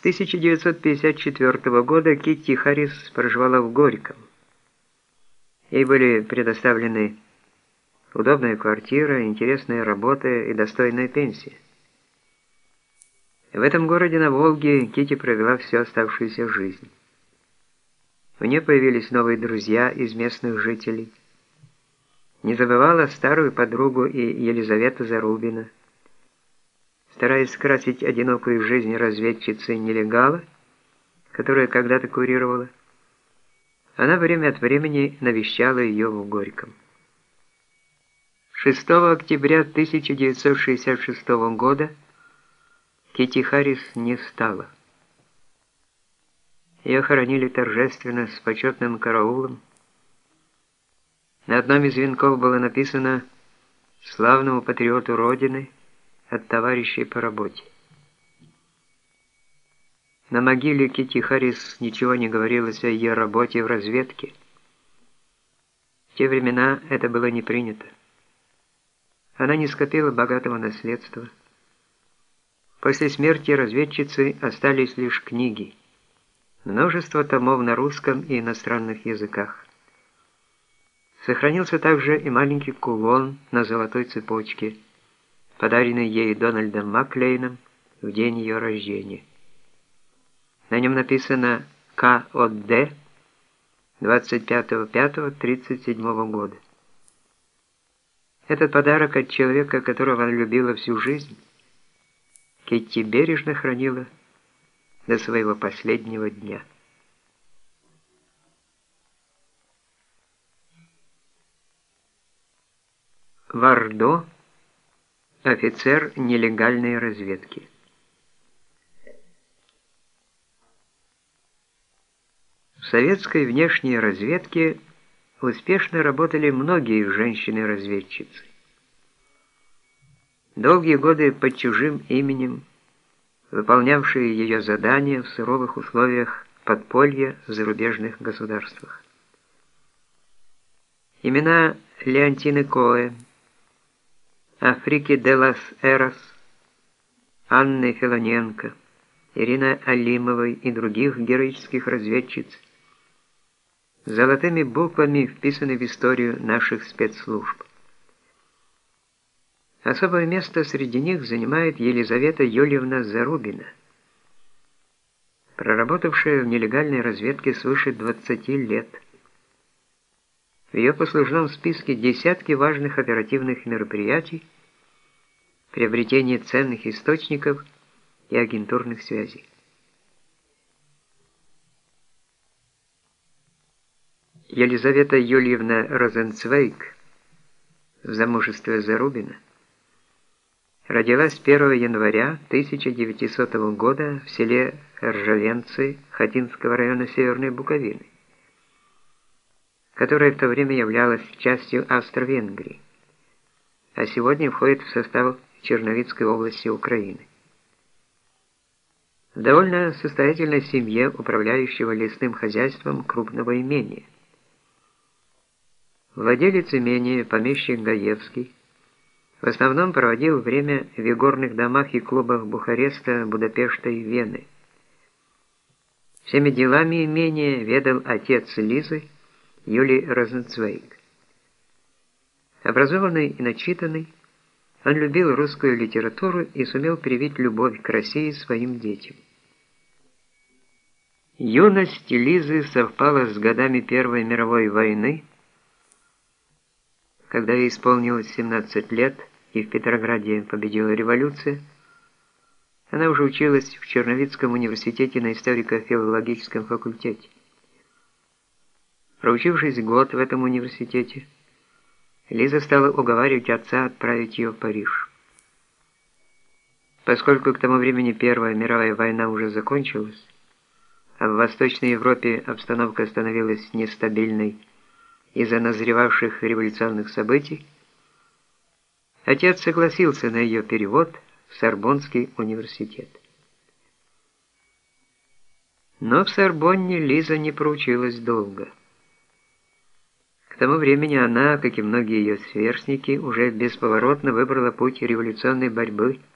С 1954 года Китти Харрис проживала в Горьком. Ей были предоставлены удобная квартира, интересная работа и достойная пенсия. В этом городе на Волге Кити провела всю оставшуюся жизнь. У нее появились новые друзья из местных жителей. Не забывала старую подругу и Елизавету Зарубина. Стараясь скрасить одинокую жизнь разведчицы-нелегала, которая когда-то курировала, она время от времени навещала ее в Горьком. 6 октября 1966 года Кити Харрис не стала. Ее хоронили торжественно с почетным караулом. На одном из венков было написано «Славному патриоту Родины от товарищей по работе». На могиле Кити Харрис ничего не говорилось о ее работе в разведке. В те времена это было не принято. Она не скопила богатого наследства. После смерти разведчицы остались лишь книги. Множество томов на русском и иностранных языках. Сохранился также и маленький кулон на золотой цепочке, подаренный ей Дональдом Маклейном в день ее рождения. На нем написано «К.О.Д. 25.05.37 года». Этот подарок от человека, которого она любила всю жизнь, Китти бережно хранила до своего последнего дня. Вардо, офицер нелегальной разведки. В советской внешней разведке успешно работали многие женщины-разведчицы долгие годы под чужим именем, выполнявшие ее задания в суровых условиях подполья в зарубежных государствах. Имена Леонтины Коэ, Африки де лас Эрос, Анны Филоненко, Ирины Алимовой и других героических разведчиц золотыми буквами вписаны в историю наших спецслужб. Особое место среди них занимает Елизавета Юльевна Зарубина, проработавшая в нелегальной разведке свыше 20 лет. В ее послужном списке десятки важных оперативных мероприятий, приобретение ценных источников и агентурных связей. Елизавета Юльевна Розенцвейк в замужестве Зарубина Родилась 1 января 1900 года в селе Ржавенцы Хатинского района Северной Буковины, которое в то время являлось частью Австро-Венгрии, а сегодня входит в состав Черновицкой области Украины. Довольно состоятельной семье управляющего лесным хозяйством крупного имения. Владелец имения, помещик Гаевский, в основном проводил время в игорных домах и клубах Бухареста, Будапешта и Вены. Всеми делами имения ведал отец Лизы, Юлий Розенцвейк. Образованный и начитанный, он любил русскую литературу и сумел привить любовь к России своим детям. Юность Лизы совпала с годами Первой мировой войны, когда ей исполнилось 17 лет, и в Петрограде победила революция, она уже училась в Черновицком университете на историко-филологическом факультете. Проучившись год в этом университете, Лиза стала уговаривать отца отправить ее в Париж. Поскольку к тому времени Первая мировая война уже закончилась, а в Восточной Европе обстановка становилась нестабильной из-за назревавших революционных событий, Отец согласился на ее перевод в Сорбонский университет. Но в Сорбонне Лиза не проучилась долго. Тому времени она, как и многие ее сверстники, уже бесповоротно выбрала путь революционной борьбы –